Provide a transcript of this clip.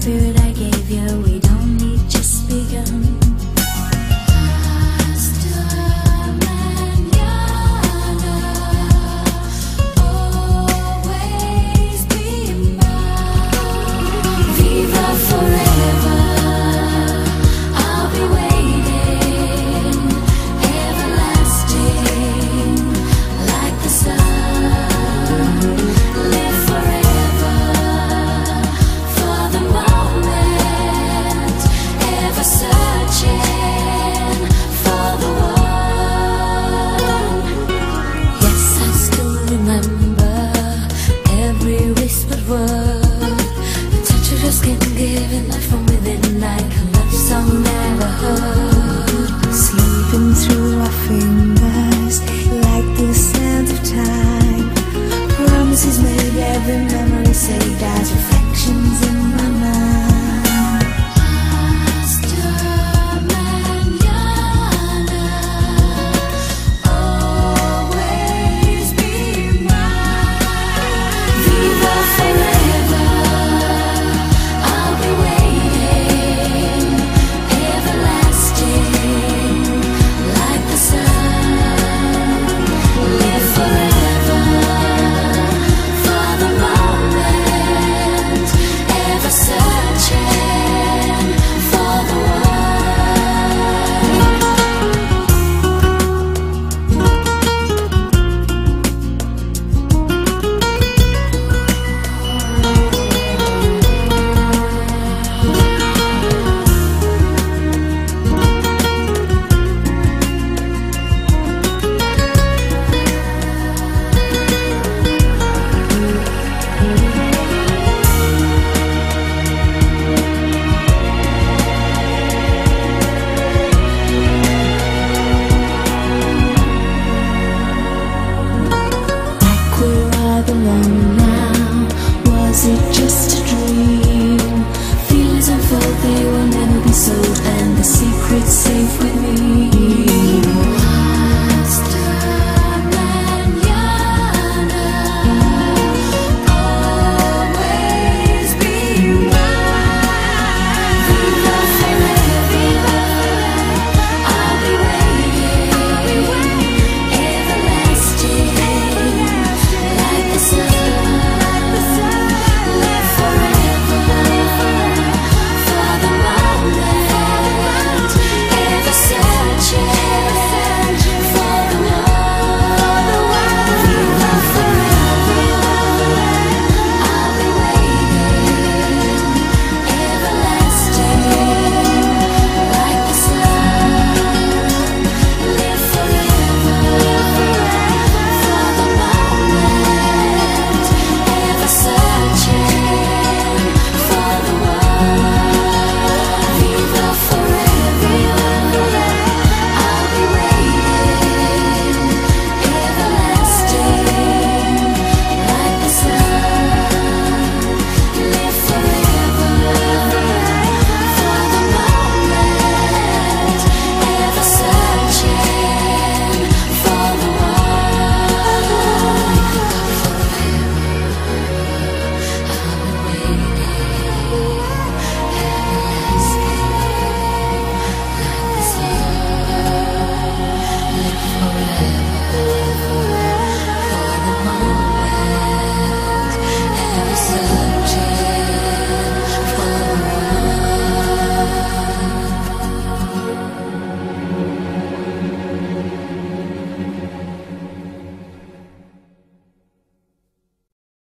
still secret safe.